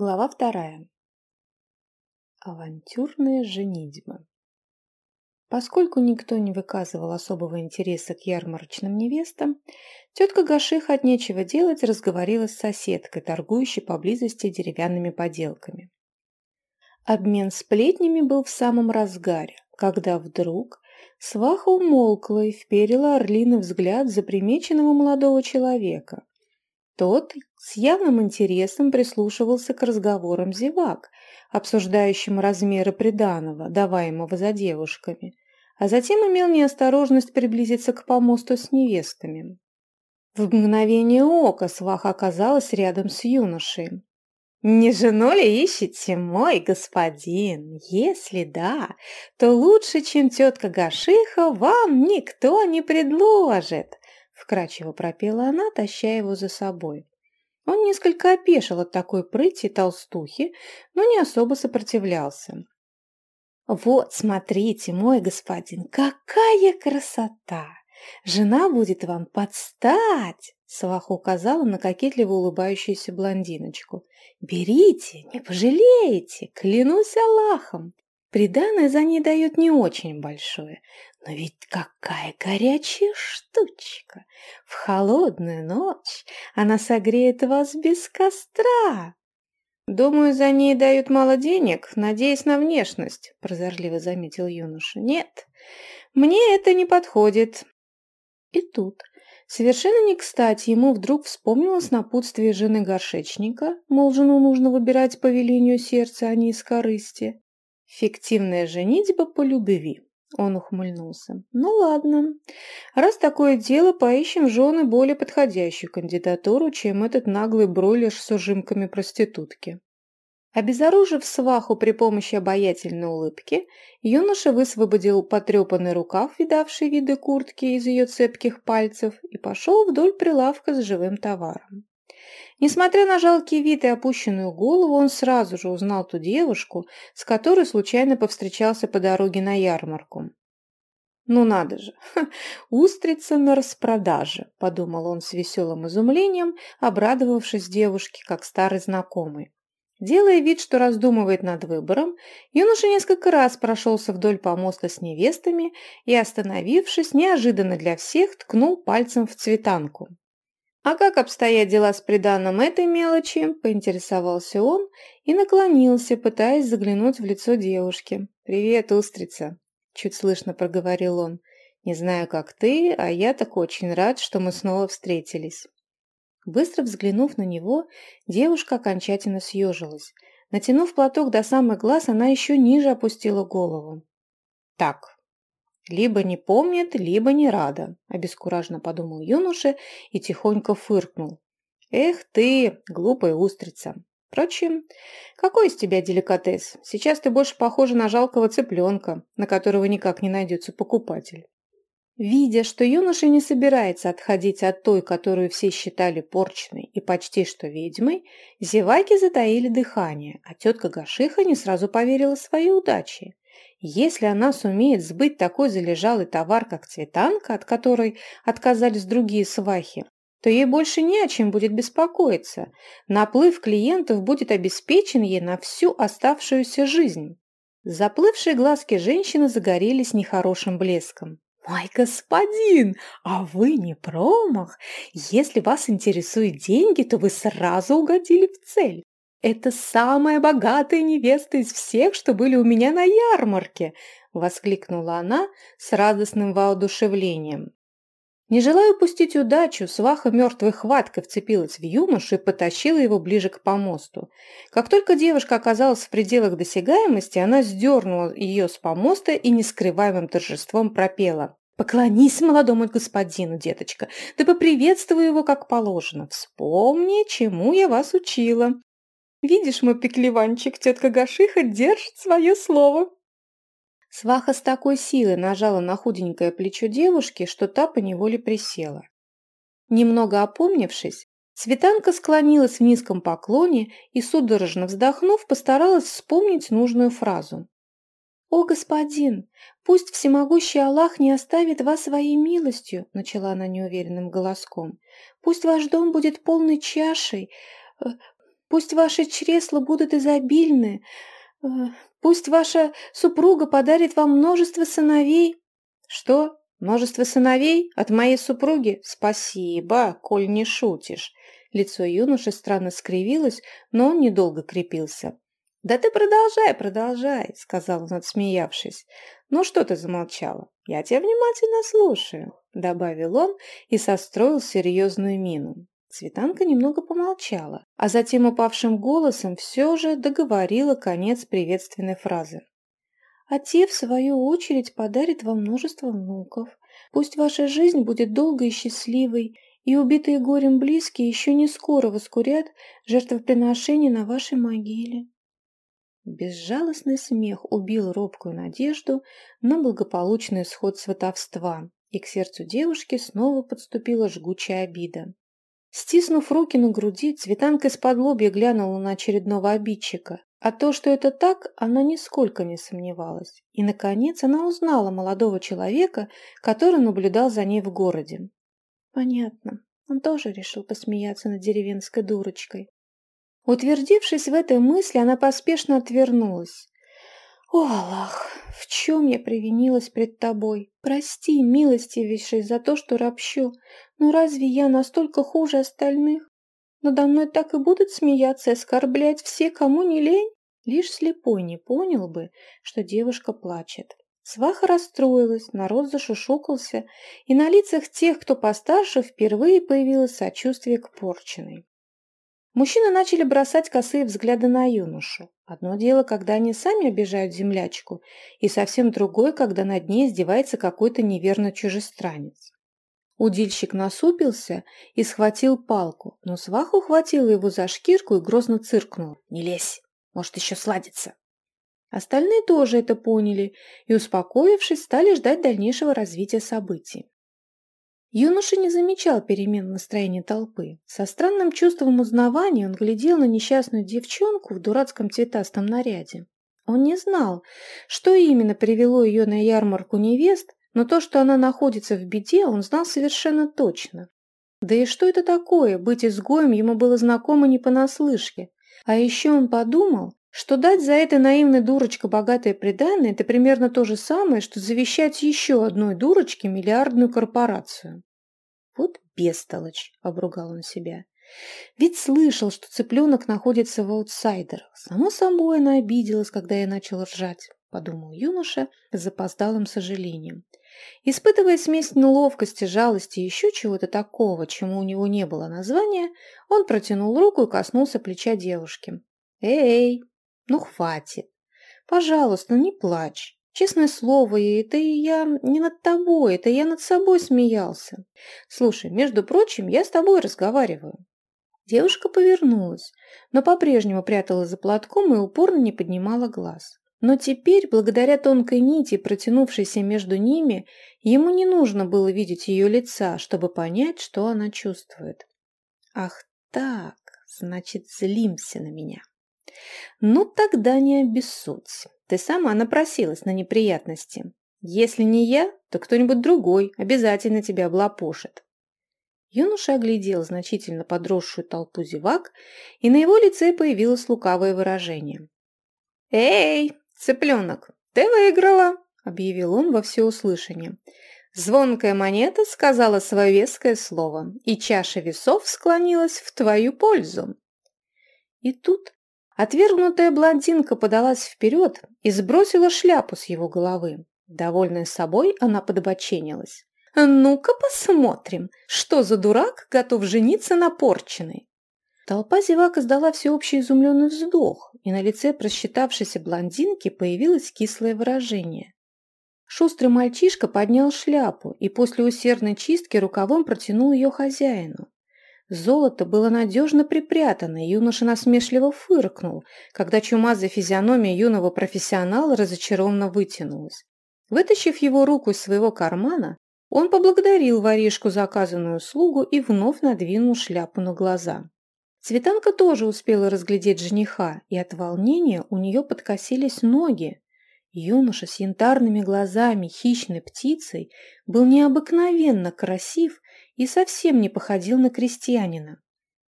Глава вторая. Авантюрная женитьба. Поскольку никто не выказывал особого интереса к ярмарочным невестам, тетка Гашиха от нечего делать разговорилась с соседкой, торгующей поблизости деревянными поделками. Обмен сплетнями был в самом разгаре, когда вдруг сваха умолкла и вперила орлиный взгляд запримеченного молодого человека. Тот с явным интересом прислушивался к разговорам зевак, обсуждающим размеры приданого, даваемого за девушками, а затем имел неосторожность приблизиться к помосту с невестами. В мгновение ока сваха оказалась рядом с юношей. «Не жену ли ищете, мой господин? Если да, то лучше, чем тетка Гашиха, вам никто не предложит!» Вкрадчиво пропела она, таща его за собой. Он несколько опешил от такой прыти толстухи, но не особо сопротивлялся. «Вот, смотрите, мой господин, какая красота! Жена будет вам подстать!» Сваха указала на кокетливо улыбающуюся блондиночку. «Берите, не пожалеете, клянусь Аллахом! Приданное за ней дает не очень большое, но ведь какая горячая штучка! В холодную ночь она согреет вас без костра!» «Думаю, за ней дают мало денег, надеясь на внешность», – прозорливо заметил юноша. «Нет, мне это не подходит». И тут, совершенно не кстати, ему вдруг вспомнилось напутствие жены горшечника, мол, жену нужно выбирать по велению сердца, а не из корысти. Фиктивная женитьба по любви. Он ухмыльнулся. «Ну ладно. Раз такое дело, поищем жены более подходящую кандидатуру, чем этот наглый бройлер с ужимками проститутки». Обезоружив сваху при помощи обаятельной улыбки, юноша высвободил потрепанный рукав, видавший виды куртки из ее цепких пальцев, и пошел вдоль прилавка с живым товаром. Несмотря на жалкий вид и опущенную голову, он сразу же узнал ту девушку, с которой случайно повстречался по дороге на ярмарку. «Ну надо же! устрица на распродаже!» – подумал он с веселым изумлением, обрадовавшись девушке, как старый знакомый. Делая вид, что раздумывает над выбором, юноша несколько раз прошелся вдоль помоста с невестами и, остановившись, неожиданно для всех ткнул пальцем в цветанку. «А как обстоят дела с приданным этой мелочи?» – поинтересовался он и наклонился, пытаясь заглянуть в лицо девушки. «Привет, устрица!» – чуть слышно проговорил он. «Не знаю, как ты, а я так очень рад, что мы снова встретились». Быстро взглянув на него, девушка окончательно съежилась. Натянув платок до самых глаз, она еще ниже опустила голову. «Так, либо не помнит, либо не рада, обескураженно подумал юноша и тихонько фыркнул. Эх ты, глупая устрица. Впрочем, какой из тебя деликатес? Сейчас ты больше похожа на жалкого цыпленка, на которого никак не найдется покупатель. Видя, что юноша не собирается отходить от той, которую все считали порчной и почти что ведьмой, зеваки затаили дыхание, а тетка Гашиха не сразу поверила своей удаче. Если она сумеет сбыть такой залежалый товар, как цветанка, от которой отказались другие свахи, то ей больше не о чем будет беспокоиться. Наплыв клиентов будет обеспечен ей на всю оставшуюся жизнь. Заплывшие глазки женщины загорелись нехорошим блеском. «Мой господин, а вы не промах? Если вас интересуют деньги, то вы сразу угодили в цель. «Это самая богатая невеста из всех, что были у меня на ярмарке!» — воскликнула она с радостным воодушевлением. Не желая упустить удачу, сваха мертвой хваткой вцепилась в юношу и потащила его ближе к помосту. Как только девушка оказалась в пределах досягаемости, она сдернула ее с помоста и нескрываемым торжеством пропела. «Поклонись молодому господину, деточка, да поприветствуй его как положено. Вспомни, чему я вас учила. Видишь, мой пеклеванчик, тетка Гашиха держит свое слово. Сваха с такой силой нажала на худенькое плечо девушки, что та поневоле присела. Немного опомнившись, Светанка склонилась в низком поклоне и, судорожно вздохнув, постаралась вспомнить нужную фразу. «О, господин, пусть всемогущий Аллах не оставит вас своей милостью», начала она неуверенным голоском. «Пусть ваш дом будет полной чашей, э, Пусть ваши чресла будут изобильны, э, пусть ваша супруга подарит вам множество сыновей». «Что? Множество сыновей? От моей супруги? Спасибо, коль не шутишь». Лицо юноши странно скривилось, но он недолго крепился. «Да ты продолжай, продолжай», — сказал он, отсмеявшись. «Ну что ты замолчала? Я тебя внимательно слушаю», — добавил он и состроил серьезную мину. Цветанка немного помолчала, а затем упавшим голосом все же договорила конец приветственной фразы. «А те, в свою очередь, подарят вам множество внуков. Пусть ваша жизнь будет долгой и счастливой, и убитые горем близкие еще не скоро воскурят жертвоприношение на вашей могиле». Безжалостный смех убил робкую надежду на благополучный исход сватовства, и к сердцу девушки снова подступила жгучая обида. Стиснув руки на груди, Цветанка из-под глянула на очередного обидчика. А то, что это так, она нисколько не сомневалась. И, наконец, она узнала молодого человека, который наблюдал за ней в городе. Понятно. Он тоже решил посмеяться над деревенской дурочкой. Утвердившись в этой мысли, она поспешно отвернулась. «О, Аллах, в чем я привинилась пред тобой? Прости, милостивейший, за то, что ропщу. Но разве я настолько хуже остальных? Надо мной так и будут смеяться и оскорблять все, кому не лень?» Лишь слепой не понял бы, что девушка плачет. Сваха расстроилась, народ зашушукался, и на лицах тех, кто постарше, впервые появилось сочувствие к порченной. Мужчины начали бросать косые взгляды на юношу. Одно дело, когда они сами обижают землячку, и совсем другое, когда над ней издевается какой-то неверный чужестранец. Удильщик насупился и схватил палку, но сваху ухватила его за шкирку и грозно циркнула. «Не лезь, может еще сладится». Остальные тоже это поняли и, успокоившись, стали ждать дальнейшего развития событий. Юноша не замечал перемен настроения толпы. Со странным чувством узнавания он глядел на несчастную девчонку в дурацком цветастом наряде. Он не знал, что именно привело ее на ярмарку невест, но то, что она находится в беде, он знал совершенно точно. Да и что это такое, быть изгоем ему было знакомо не понаслышке. А еще он подумал, что дать за это наивной дурочка богатое приданное – это примерно то же самое, что завещать еще одной дурочке миллиардную корпорацию. «Вот бестолочь!» – обругал он себя. «Ведь слышал, что цыпленок находится в аутсайдерах. Само собой она обиделась, когда я начал ржать», – подумал юноша с запоздалым сожалением. Испытывая смесь неловкости, жалости и еще чего-то такого, чему у него не было названия, он протянул руку и коснулся плеча девушки. «Эй, ну хватит! Пожалуйста, не плачь!» Честное слово, это я не над тобой, это я над собой смеялся. Слушай, между прочим, я с тобой разговариваю. Девушка повернулась, но по-прежнему пряталась за платком и упорно не поднимала глаз. Но теперь, благодаря тонкой нити, протянувшейся между ними, ему не нужно было видеть ее лица, чтобы понять, что она чувствует. «Ах так, значит, злимся на меня». «Ну, тогда не обессудь. Ты сама напросилась на неприятности. Если не я, то кто-нибудь другой обязательно тебя облапошит. Юноша оглядел значительно подросшую толпу зевак, и на его лице появилось лукавое выражение. «Эй, цыпленок, ты выиграла!» — объявил он во всеуслышание. Звонкая монета сказала свое веское слово, и чаша весов склонилась в твою пользу. И тут Отвергнутая блондинка подалась вперед и сбросила шляпу с его головы. Довольная собой, она подбоченилась. «Ну-ка посмотрим, что за дурак готов жениться на порченой?» Толпа зевак издала всеобщий изумленный вздох, и на лице просчитавшейся блондинки появилось кислое выражение. Шустрый мальчишка поднял шляпу и после усердной чистки рукавом протянул ее хозяину. Золото было надежно припрятано, и юноша насмешливо фыркнул, когда чумазая физиономия юного профессионала разочарованно вытянулась. Вытащив его руку из своего кармана, он поблагодарил воришку за оказанную услугу и вновь надвинул шляпу на глаза. Цветанка тоже успела разглядеть жениха, и от волнения у нее подкосились ноги. Юноша с янтарными глазами хищной птицей был необыкновенно красив и совсем не походил на крестьянина.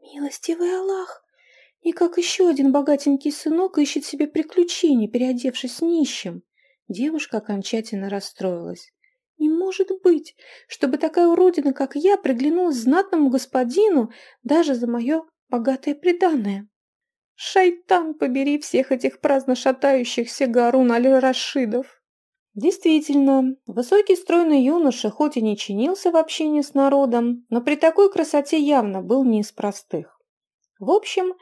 «Милостивый Аллах! И как еще один богатенький сынок ищет себе приключений, переодевшись нищим. Девушка окончательно расстроилась. Не может быть, чтобы такая уродина, как я, приглянулась знатному господину даже за мое богатое преданное. Шайтан побери всех этих праздно шатающихся Гарун аль-Рашидов. Действительно, высокий стройный юноша хоть и не чинился в общении с народом, но при такой красоте явно был не из простых. В общем,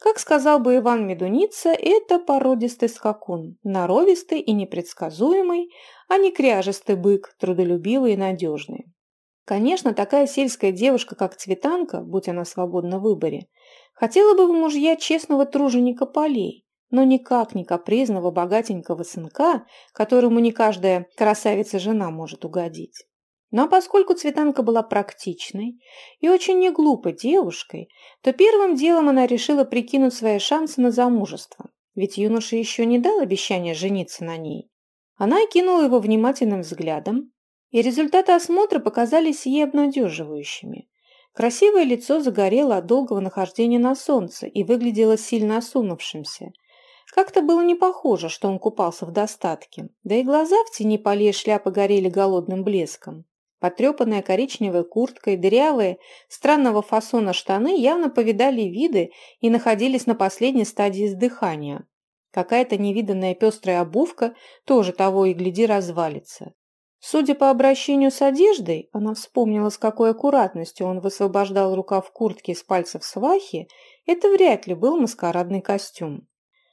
как сказал бы Иван Медуница, это породистый скакун, норовистый и непредсказуемый, а не кряжестый бык, трудолюбивый и надежный. Конечно, такая сельская девушка, как Цветанка, будь она свободна в выборе, хотела бы в мужья честного труженика полей, но никак не капризного богатенького сынка, которому не каждая красавица-жена может угодить. Но поскольку Цветанка была практичной и очень неглупой девушкой, то первым делом она решила прикинуть свои шансы на замужество, ведь юноша еще не дал обещания жениться на ней. Она окинула его внимательным взглядом, и результаты осмотра показались ей обнадеживающими. Красивое лицо загорело от долгого нахождения на солнце и выглядело сильно осунувшимся. Как-то было не похоже, что он купался в достатке, да и глаза в тени полей шляпы горели голодным блеском. Потрепанная коричневая куртка и дырявые, странного фасона штаны явно повидали виды и находились на последней стадии издыхания. Какая-то невиданная пестрая обувка тоже того и гляди развалится. Судя по обращению с одеждой, она вспомнила, с какой аккуратностью он высвобождал рукав куртки из пальцев свахи, это вряд ли был маскарадный костюм.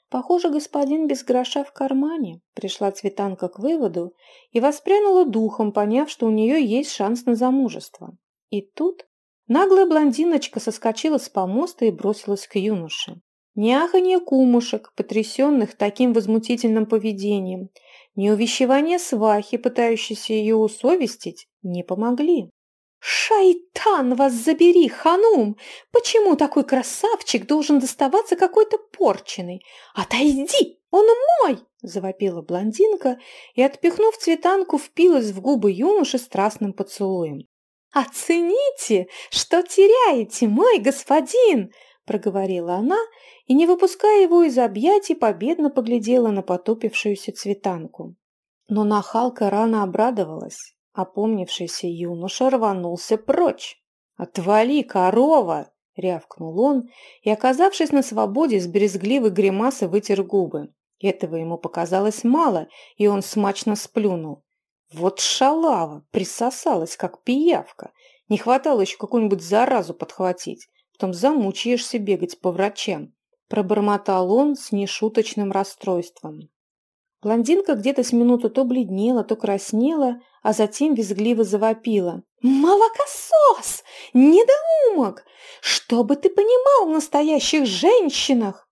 Похоже, господин без гроша в кармане, пришла Цветанка к выводу и воспрянула духом, поняв, что у нее есть шанс на замужество. И тут наглая блондиночка соскочила с помоста и бросилась к юноше. Ни аханье кумушек, потрясенных таким возмутительным поведением, ни увещевания свахи, пытающейся ее усовестить, не помогли. «Шайтан вас забери, ханум! Почему такой красавчик должен доставаться какой-то порченый? Отойди! Он мой!» – завопила блондинка и, отпихнув цветанку, впилась в губы юноши страстным поцелуем. «Оцените, что теряете, мой господин!» – проговорила она и, не выпуская его из объятий, победно поглядела на потупившуюся цветанку. Но нахалка рано обрадовалась. Опомнившийся юноша рванулся прочь. «Отвали, корова!» — рявкнул он и, оказавшись на свободе, с брезгливой гримасой вытер губы. Этого ему показалось мало, и он смачно сплюнул. Вот шалава, присосалась, как пиявка. Не хватало еще какую-нибудь заразу подхватить. Потом замучаешься бегать по врачам. Пробормотал он с нешуточным расстройством. Блондинка где-то с минуту то бледнела, то краснела, а затем визгливо завопила. «Молокосос! Недоумок! Что бы ты понимал в настоящих женщинах?»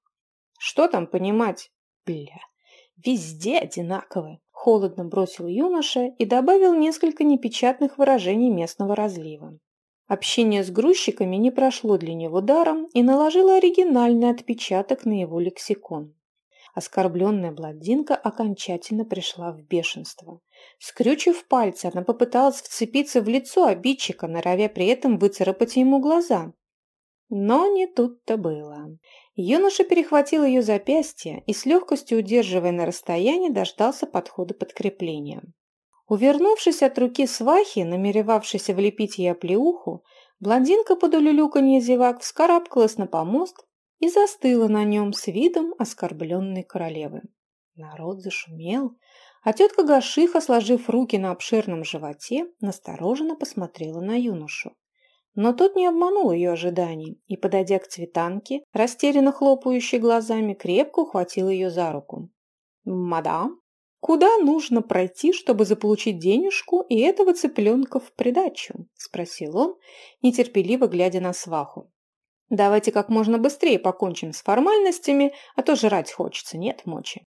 «Что там понимать?» «Бля, везде одинаково!» Холодно бросил юноша и добавил несколько непечатных выражений местного разлива. Общение с грузчиками не прошло для него даром и наложило оригинальный отпечаток на его лексикон. Оскорбленная блондинка окончательно пришла в бешенство. Скрючив пальцы, она попыталась вцепиться в лицо обидчика, норовя при этом выцарапать ему глаза. Но не тут-то было. Юноша перехватил ее запястье и с легкостью удерживая на расстоянии дождался подхода подкрепления. Увернувшись от руки свахи, намеревавшейся влепить ей оплеуху, блондинка под улюлюканье зевак вскарабкалась на помост и застыла на нем с видом оскорбленной королевы. Народ зашумел, а тетка Гашиха, сложив руки на обширном животе, настороженно посмотрела на юношу. Но тот не обманул ее ожиданий и, подойдя к цветанке, растерянно хлопающей глазами, крепко ухватил ее за руку. «Мадам, куда нужно пройти, чтобы заполучить денежку и этого цыпленка в придачу?» – спросил он, нетерпеливо глядя на сваху. Давайте как можно быстрее покончим с формальностями, а то жрать хочется, нет мочи.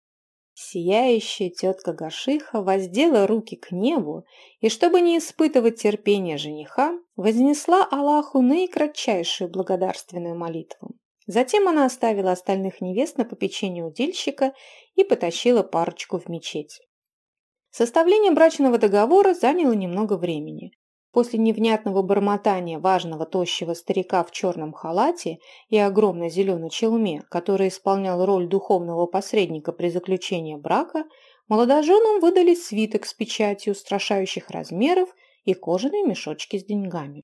Сияющая тетка Гашиха воздела руки к небу и, чтобы не испытывать терпения жениха, вознесла Аллаху наикратчайшую благодарственную молитву. Затем она оставила остальных невест на попечение удильщика и потащила парочку в мечеть. Составление брачного договора заняло немного времени. После невнятного бормотания важного тощего старика в черном халате и огромной зеленой челме, который исполнял роль духовного посредника при заключении брака, молодоженам выдали свиток с печатью устрашающих размеров и кожаные мешочки с деньгами.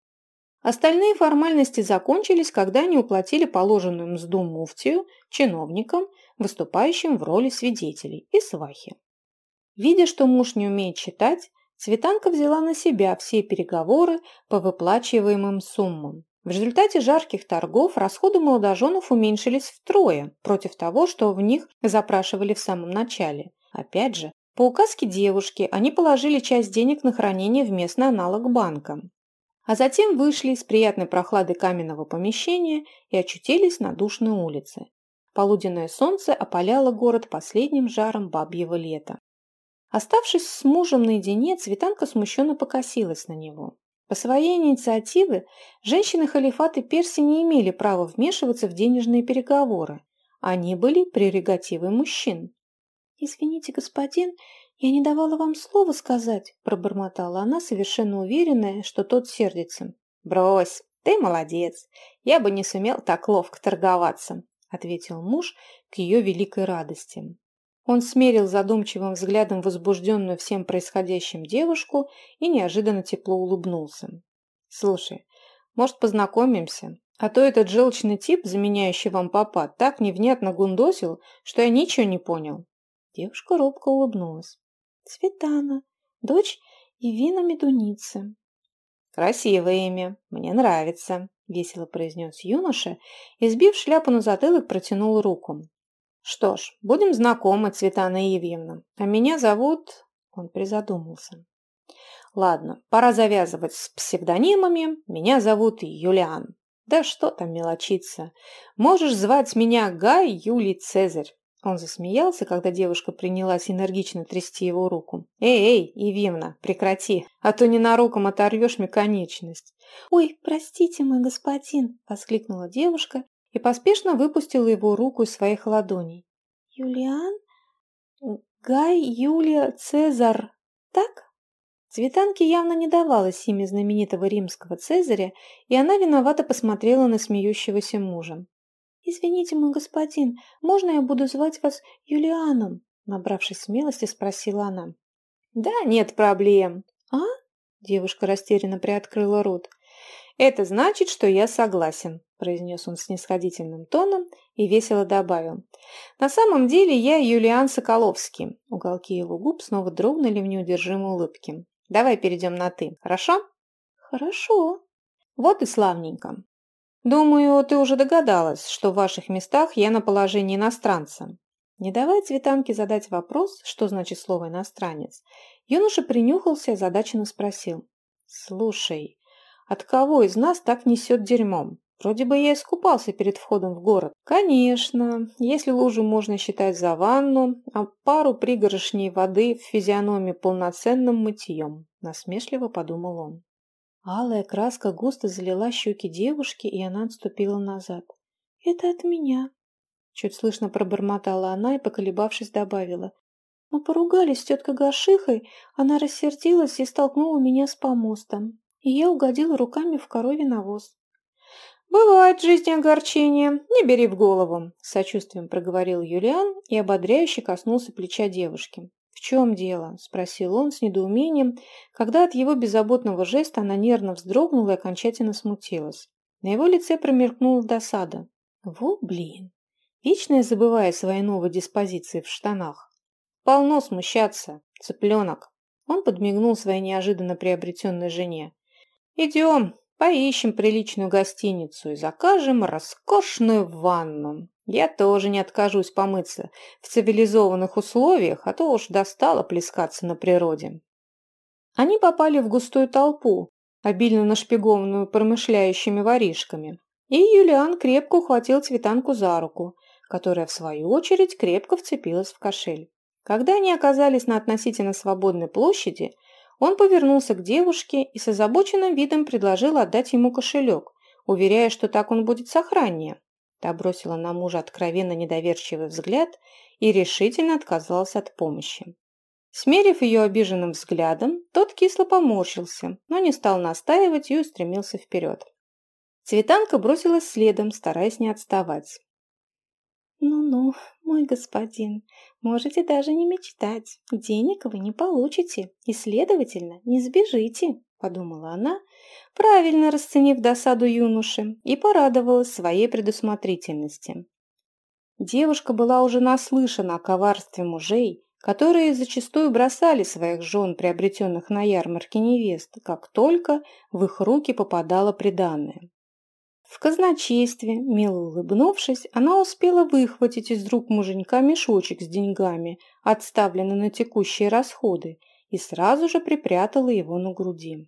Остальные формальности закончились, когда они уплатили положенную мзду муфтию, чиновникам, выступающим в роли свидетелей, и свахи. Видя, что муж не умеет читать, Светанка взяла на себя все переговоры по выплачиваемым суммам. В результате жарких торгов расходы молодоженов уменьшились втрое против того, что в них запрашивали в самом начале. Опять же, по указке девушки они положили часть денег на хранение в местный аналог банка. А затем вышли из приятной прохлады каменного помещения и очутились на душной улице. Полуденное солнце опаляло город последним жаром бабьего лета. Оставшись с мужем наедине, Цветанка смущенно покосилась на него. По своей инициативе женщины халифата Перси не имели права вмешиваться в денежные переговоры. Они были прерогативой мужчин. «Извините, господин, я не давала вам слова сказать», – пробормотала она, совершенно уверенная, что тот сердится. «Брось, ты молодец. Я бы не сумел так ловко торговаться», – ответил муж к ее великой радости. Он смерил задумчивым взглядом возбужденную всем происходящим девушку и неожиданно тепло улыбнулся. «Слушай, может, познакомимся? А то этот желчный тип, заменяющий вам папа, так невнятно гундосил, что я ничего не понял». Девушка робко улыбнулась. «Цветана, дочь Ивина Медуницы». «Красивое имя, мне нравится», — весело произнес юноша и, сбив шляпу на затылок, протянул руку. «Что ж, будем знакомы, Цветана Евгеньевна. А меня зовут...» Он призадумался. «Ладно, пора завязывать с псевдонимами. Меня зовут Юлиан. Да что там мелочиться. Можешь звать меня Гай Юлий Цезарь». Он засмеялся, когда девушка принялась энергично трясти его руку. «Эй, эй, Евимна, прекрати, а то ненароком оторвешь мне конечность». «Ой, простите, мой господин!» – воскликнула девушка и поспешно выпустила его руку из своих ладоней. «Юлиан? Гай Юлия Цезар, так?» Цветанке явно не давалось имя знаменитого римского Цезаря, и она виновато посмотрела на смеющегося мужа. «Извините, мой господин, можно я буду звать вас Юлианом?» Набравшись смелости, спросила она. «Да, нет проблем». «А?» Девушка растерянно приоткрыла рот. «Это значит, что я согласен», – произнес он снисходительным тоном и весело добавил. «На самом деле я Юлиан Соколовский». Уголки его губ снова дрогнули в неудержимой улыбке. «Давай перейдем на «ты», хорошо?» «Хорошо». «Вот и славненько. Думаю, ты уже догадалась, что в ваших местах я на положении иностранца». Не давая Цветанке задать вопрос, что значит слово «иностранец», юноша принюхался и озадаченно спросил. «Слушай, от кого из нас так несет дерьмом? Вроде бы я искупался перед входом в город. Конечно, если лужу можно считать за ванну, а пару пригоршней воды в физиономии полноценным мытьем, насмешливо подумал он. Алая краска густо залила щеки девушки, и она отступила назад. «Это от меня», — чуть слышно пробормотала она и, поколебавшись, добавила. «Мы поругались с теткой Гашихой, она рассердилась и столкнула меня с помостом и я угодила руками в коровий навоз. «Бывает в жизни огорчение, не бери в голову», – сочувствием проговорил Юлиан и ободряюще коснулся плеча девушки. «В чем дело?» – спросил он с недоумением, когда от его беззаботного жеста она нервно вздрогнула и окончательно смутилась. На его лице промелькнула досада. «Во, блин! Вечно я забываю свои новые диспозиции в штанах. Полно смущаться, цыпленок!» Он подмигнул своей неожиданно приобретенной жене. Идем, поищем приличную гостиницу и закажем роскошную ванну. Я тоже не откажусь помыться в цивилизованных условиях, а то уж достало плескаться на природе. Они попали в густую толпу, обильно нашпигованную промышляющими воришками, и Юлиан крепко ухватил Цветанку за руку, которая, в свою очередь, крепко вцепилась в кошель. Когда они оказались на относительно свободной площади, он повернулся к девушке и с озабоченным видом предложил отдать ему кошелек, уверяя, что так он будет сохраннее. Та бросила на мужа откровенно недоверчивый взгляд и решительно отказалась от помощи. Смерив ее обиженным взглядом, тот кисло поморщился, но не стал настаивать и устремился вперед. Цветанка бросилась следом, стараясь не отставать. «Ну-ну, мой господин, можете даже не мечтать. Денег вы не получите и, следовательно, не сбежите», – подумала она, правильно расценив досаду юноши, и порадовалась своей предусмотрительности. Девушка была уже наслышана о коварстве мужей, которые зачастую бросали своих жен, приобретенных на ярмарке невест, как только в их руки попадало приданное. В казначействе, мило улыбнувшись, она успела выхватить из рук муженька мешочек с деньгами, отставленный на текущие расходы, и сразу же припрятала его на груди.